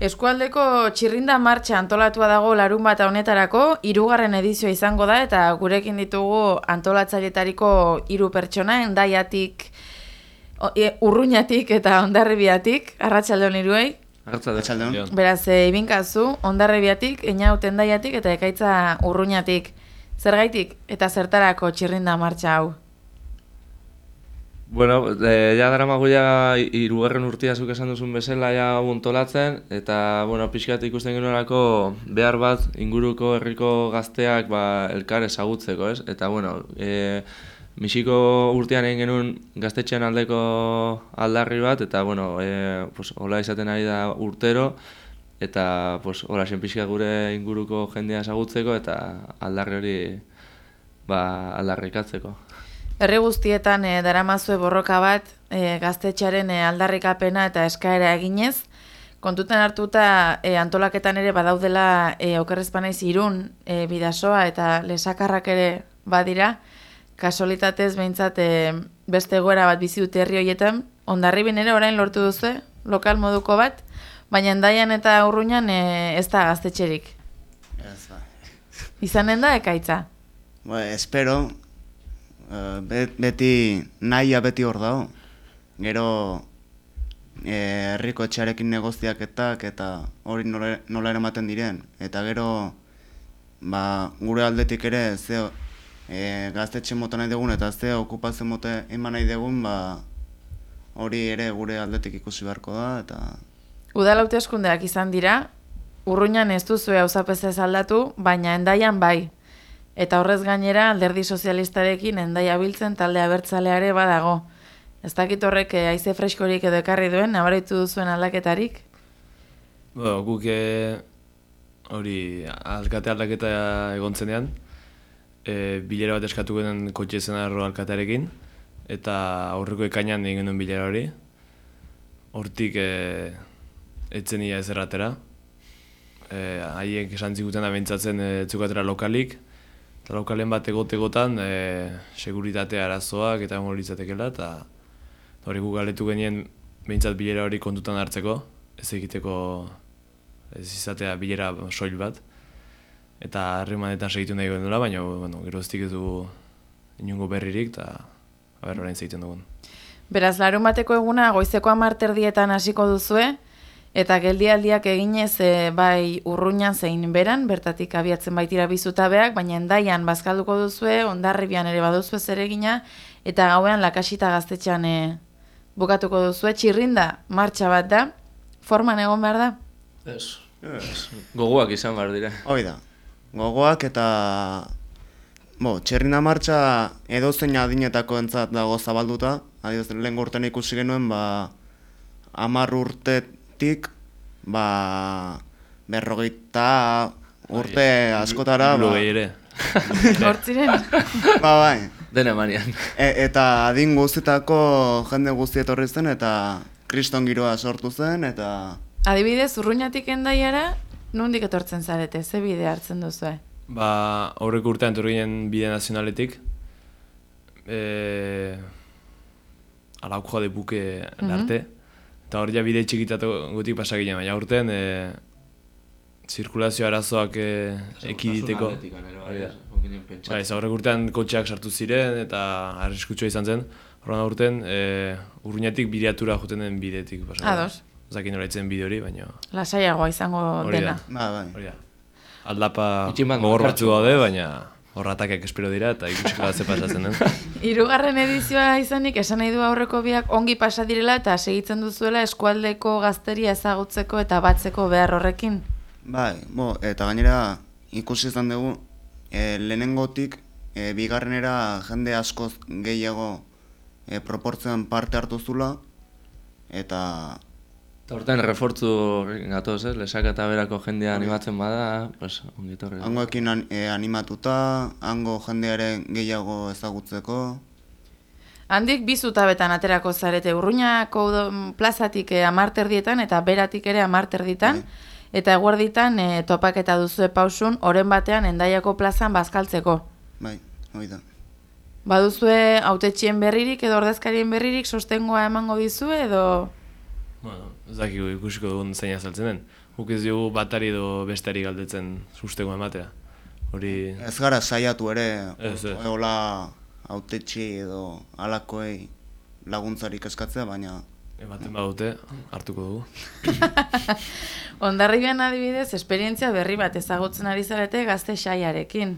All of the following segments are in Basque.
Eskualdeko txirrinda martxa antolatua dago larun bat honetarako, hirugarren edizioa izango da eta gurekin ditugu antolatzailetariko hiru pertsona endaiatik, e, urruñatik eta ondarribiatik, arratsaldeon hiruei. Arratsaldeon. Beraz, e, ibinkazu, ondarribiatik, einaut endaiatik eta ekaitza urruñatik. Zergaitik eta zertarako txirrinda martxa hau? Bueno, e, ja dara magoia irugarren urtia zuk esan duzun bezala ja buntolatzen, eta, bueno, pixkat ikusten genuelako behar bat inguruko herriko gazteak ba, elkar ezagutzeko, ez? Eta, bueno, e, Misiko urtean egin genuen gaztetxean aldeko aldarri bat, eta, bueno, e, pues, hola izaten ari da urtero, eta, pues, hola, pixka gure inguruko jendea ezagutzeko, eta aldarri hori ba, aldarrikatzeko. Herri guztietan e, daramazue borroka bat e, gaztetxearen e, aldarrikapena eta eskaera eginez, kontutan hartuta e, antolaketan ere badaudela e, okerrezpanaiz irun e, bidasoa eta lesakarrak ere badira, kasolitatez behintzat e, beste goera bat bizi dute herri horietan, ondarri ere orain lortu duzu, lokal moduko bat, baina endaian eta urruñan e, ez da gaztetxerik. Ez ba. Izanen da ekaitza? Ba, espero, Eh, beti nahia beti hor dago. Gero eh, herriko etxearekin negoziaketak eta hori nola, nola eramaten diren. Eta gero ba, gure aldetik ere ze e, gaztetxe mota nahi dugun eta ze okupazio mota eman nahi dugun ba, hori ere gure aldetik ikusi beharko da. eta Udalaute eskundeak izan dira, urruinan ez duzu hau aldatu, baina endaian bai. Eta horrez gainera alderdi sozialistarekin endai abiltzen talde abertzaleare badago. Ez dakit horrek eh, aize freskorik edo ekarri duen, nabaritu duzuen aldaketarik? Bo, guk eh, hori alkate aldaketa egon zenean, e, bilera bat eskatu genen kotxe zen alkatearekin, eta aurreko ekainan egin genuen bilera hori. Hortik e, etzen ia ez erratera. Haiek esan zikuten bentsatzen e, lokalik, Laukalen bat egotegotan, e, seguritate arazoak eta egon litzatekela, eta hori gu galetu genien behintzat bilera hori kontutan hartzeko, ez egiteko ez izatea bilera soil bat. Eta harremanetan segitu nahi goen dela, baina bueno, gero ez dugu inungo berririk, eta haber orain segiten dugun. Beraz, larun bateko eguna, goizeko amarterdietan hasiko duzue, Eta geldialdiak eginez e, bai urruñan zein beran, bertatik abiatzen baitira bizutabeak, baina endaian bazkalduko duzue, ondarribian ere baduzue zeregina, eta gauean lakasita gaztetxean e, bukatuko duzue, txirrinda, martxa bat da, forman egon behar da? Ez, ez. gogoak izan behar dira. Hoi da, gogoak eta bo, txirrinda martxa edo zein adinetako entzat dago zabalduta, adioz lehen gorten ikusi genuen, ba, amar urtet, urtetik, ba, berrogeita urte askotara. Ba, ere. Hortziren? ba, bai. Dene manian. E, eta adin guztietako jende guztiet horri zen, eta kriston giroa sortu zen, eta... Adibidez, urruñatik endaiara, nondik etortzen zarete, ze bide hartzen duzu? Ba, aurreko urtean turginen bide nazionaletik. E, Alauk joa de buke larte. Eta hor ja bide txikitatu gutik pasaginen, baina urtean e, zirkulazio arazoak e, ekiditeko. Ba, ez horrek urtean kotxeak sartu ziren eta arriskutsua izan zen. Horren urtean e, urruñatik bideatura juten den bidetik pasaginen. Ados. Zakin hori itzen bide hori, baina... Lasaiagoa izango dena. Ba, bai. Aldapa gogor batzu gaude, baina horratakek espero dira eta ikusiko bat ze pasatzen den. Hirugarren edizioa izanik esan nahi du aurreko biak ongi pasa direla eta segitzen duzuela eskualdeko gazteria ezagutzeko eta batzeko behar horrekin. Bai, bo, eta gainera ikusi izan dugu e, lehenengotik e, bigarrenera jende askoz gehiago e, proportzen parte hartu zula eta Eta horten refortzu gatoz, eh? lesak eta berako jendea animatzen bada, pues, ongitorri. Hango ekin eh, animatuta, hango jendearen gehiago ezagutzeko. Handik bizutabetan aterako zarete urruñako plazatik eh, amarterdietan eta beratik ere amarterditan. Bai. Eta eguerditan eh, topaketa duzu pausun, oren batean endaiako plazan bazkaltzeko. Bai, hoi da. Baduzue autetxien berririk edo ordezkarien berririk sostengoa emango dizu edo... Bueno, ez dakigu ikusiko dugun zein azaltzen den. Guk ez dugu batari edo bestari galdetzen susteko ematea. Hori... Ez gara saiatu ere, Ez, ez. hola autetxi edo alakoei laguntzarik eskatzea, baina Ematen badute, hartuko dugu. Ondarribian adibidez, esperientzia berri bat ezagutzen ari zarete gazte xaiarekin.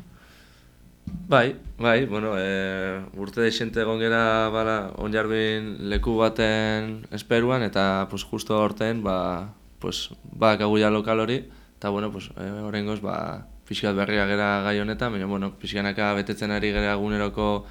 Bai, bai, bueno, e, urte desente egon gera bala, onjarbin leku baten esperuan, eta pues, justo horten, ba, pues, badakagu ja lokal hori, eta bueno, pues, e, horrengoz, ba, pixkat berria gera gai honetan, baina, bueno, pixkanaka betetzen ari gera eguneroko,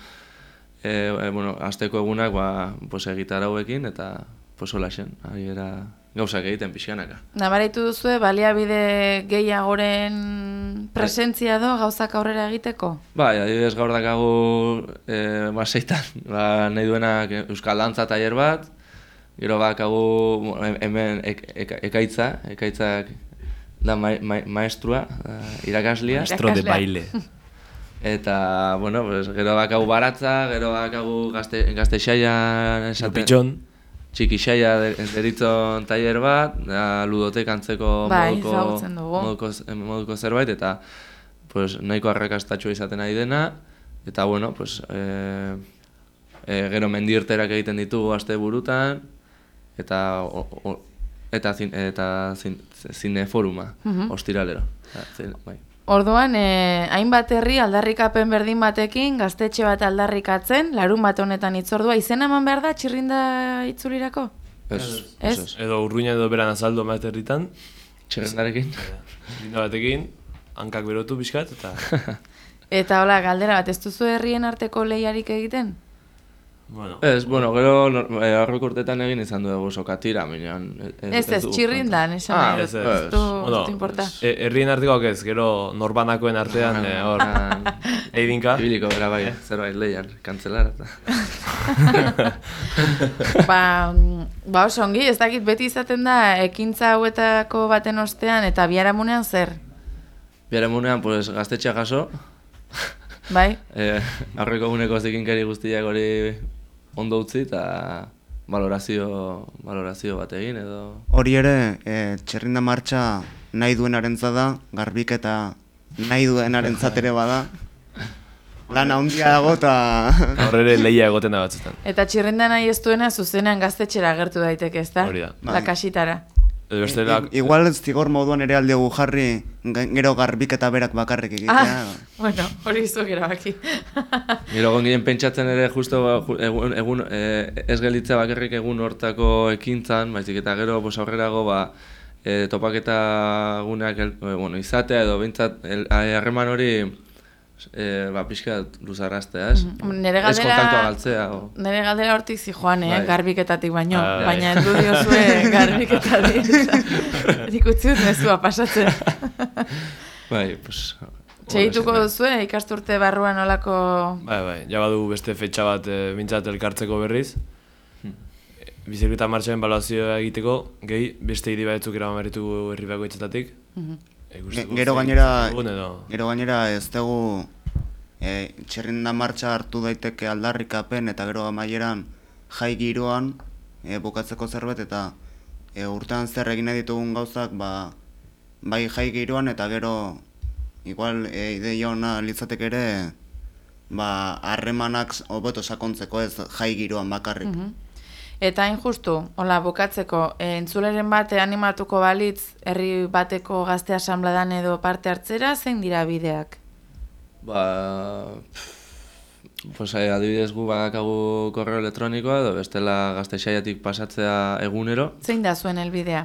e, e, bueno, asteko egunak, ba, pues, egitar hauekin, eta, pues, hola zen, ari gera gauzak egiten pixkanaka. Nabaraitu duzue, baliabide gehiagoren presentzia do gauzak aurrera egiteko? Bai, adibidez gaur dakagu e, ba, seitan, ba, nahi duenak Euskal Dantza tailer bat, gero bakagu hemen ek, ek, ekaitza, ekaitzak da ma, ma, maestrua, da, irakaslia, Maestro de baile. eta, bueno, pues, gero bakagu baratza, gero bakagu gazte, gazte xaia esaten, Lupitxon. Txiki xaia de- deritzon tailer bat, da, ludotek antzeko Bai, moduko, ezagutzen dugu. moduko, moduko zerbait, eta pues, nahiko arrakastatxua izaten ari dena, eta bueno, pues, e, e, gero mendirterak egiten ditugu aste burutan, eta, o, o, eta, zin, eta zin, zine foruma, Mhm. ostiralero. Zin- bai. Orduan, eh, hainbat herri aldarrikapen berdin batekin, gaztetxe bat aldarrikatzen, larun bat honetan itzordua, izena eman behar da txirrinda itzulirako? Ez, Ez? ez. Edo urruina edo beran azaldu emate herritan. Txerrendarekin. Linda batekin, hankak berotu pixkat, eta... Eta hola, galdera bat, ez duzu herrien arteko lehiarik egiten? Bueno, Ez, bueno, gero eh, aurreko urtetan egin izan dugu sokatira, baina... Ez ez, dugu txirrindan, esan Ah, ez, ez. ez du, Bueno, importa. e, herrien artekoak ez, gero norbanakoen artean, e, hor, eidinka. Ibiliko bera bai, zerbait lehian, kantzelar eta... ba, mm, ba oso ongi, ez dakit beti izaten da ekintza hauetako baten ostean eta biharamunean zer, Biaremunean, pues, gaztetxea jaso, bai? eh, aurreko eguneko zikinkari guztiak hori ondo utzi eta valorazio, valorazio bat egin edo... hori ere e, txerrinda martxa nahi duenarentzat da, garbik eta nahi duenarentzat ere bada. Lan handia dago eta... Hor ere lehia egoten da batzutan. Eta txirrinda nahi ez duena zuzenean gaztetxera agertu daiteke, ez da? Hori da. Bai. Lakasitara. Edo bestela, Igual zigor moduan ere aldegu jarri, ge- gero garbik eta berak bakarrik egitea. Ah, bueno, hori zu erabaki. Gero egon ginen pentsatzen ere justo ju- egun, egun eh, ez gelitza bakarrik egun hortako ekintzan, baizik eta gero pues, aurrerago ba, eh, topaketa guneak el, eh, bueno, izatea edo behintzat el- eh, harreman hori eh, ba, pixka luzarraztea, ez? Mhm. Nere Ez galdera- kontaktua galtzea. O. Nere galdera hortik zijoan, eh, Bai. garbiketatik baino, Ah, baina heldu diozue garbiketatik. Nik utzi dut mezua pasatzen. Bai, pues... Txegituko hori duzue ikasturte barruan olako... bai, bai, ja badu beste fetxa bat e, bintzat elkartzeko berriz. Hmm. E, Bizikleta martxaren balazioa egiteko, gehi beste hiri batzuk eraman berritu herri bakoitzetatik. Mhm. E, ikusteko Ge- gero zein gainera-. Gero gainera ez dugu e, txerrinda martxa hartu daiteke aldarrikapen eta gero amaieran jai giroan e, bukatzeko zerbait eta e, urtean zer egin nahi ditugun gauzak ba, bai jai giroan eta gero igual e, ideia ona litzateke ere ba harremanak hobeto sakontzeko ez jai giroan bakarrik. Mhm. Eta hain justu, hola, bukatzeko, e, entzuleren bate animatuko balitz herri bateko gazte asambladan edo parte hartzera, zein dira bideak? Ba... pff, Pues, eh, adibidez gu badakagu korreo elektronikoa edo bestela gaztexaiatik pasatzea egunero. Zein da zuen helbidea?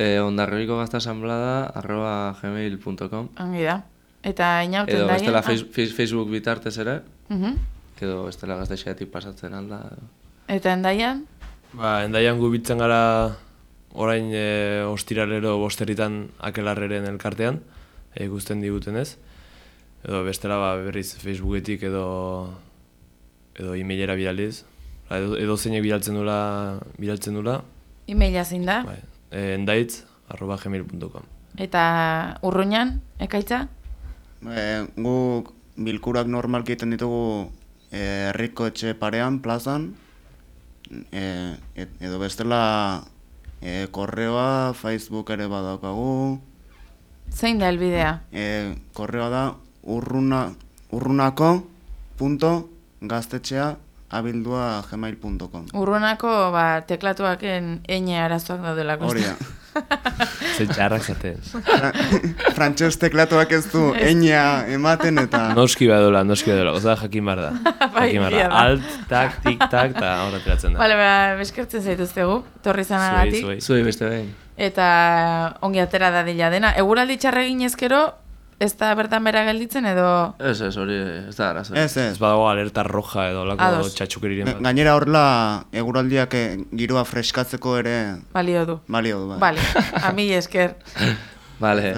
E, ondarribiko gaztasanblada arroba gmail.com Ongi da. Eta inauten Edo daien? bestela Ah, face- face- Facebook bitartez ere, mhm. edo bestela gaztexaiatik pasatzen alda. edo. Eta endaian? Ba, endaian gu bitzen gara orain e, ostiralero bosterritan akelarreren elkartean, e, ikusten digutenez. Edo bestela ba, berriz Facebooketik edo edo e-mailera bidaliz. Ba, edo, edo zeinek bidaltzen dula, bidaltzen dula, E-maila zein da? bai, e, endaitz, arroba gmail.com. Eta urruñan, ekaitza? E, guk bilkurak normalki egiten ditugu e, herriko etxe parean, plazan, e, et- edo bestela E, korreoa, Facebook ere badaukagu, Zein da helbidea? e, korreoa da urruna, urrunako punto gaztetxea abildua gmail.com. Urrunako ba, teklatuaken eine arazoak daudelako. Hori da. Zer txarrak zaten. Fra- Frantses teklatuak ez du eina ematen eta... Noski badola, noski badola. Oza, jakin bar da. Bai, Jakin bar da. Alt, tak, tik, tak, eta horra tiratzen da. Bale, ba, beskertzen zaituztegu, torri zanagatik. Zuei, zuei. Zuei beste behin. Eta ongi atera da dila dena. Eguraldi txarra ezkero, ez da bertan bera gelditzen edo... Ez, ez, hori ez da arazo. Ez, ez. Ez badago alerta roja edo lako txatxukeriren bat. Gainera horrela eguraldiak eh, giroa freskatzeko ere Balio du. balio du. Bai. Bale, ami esker. Vale,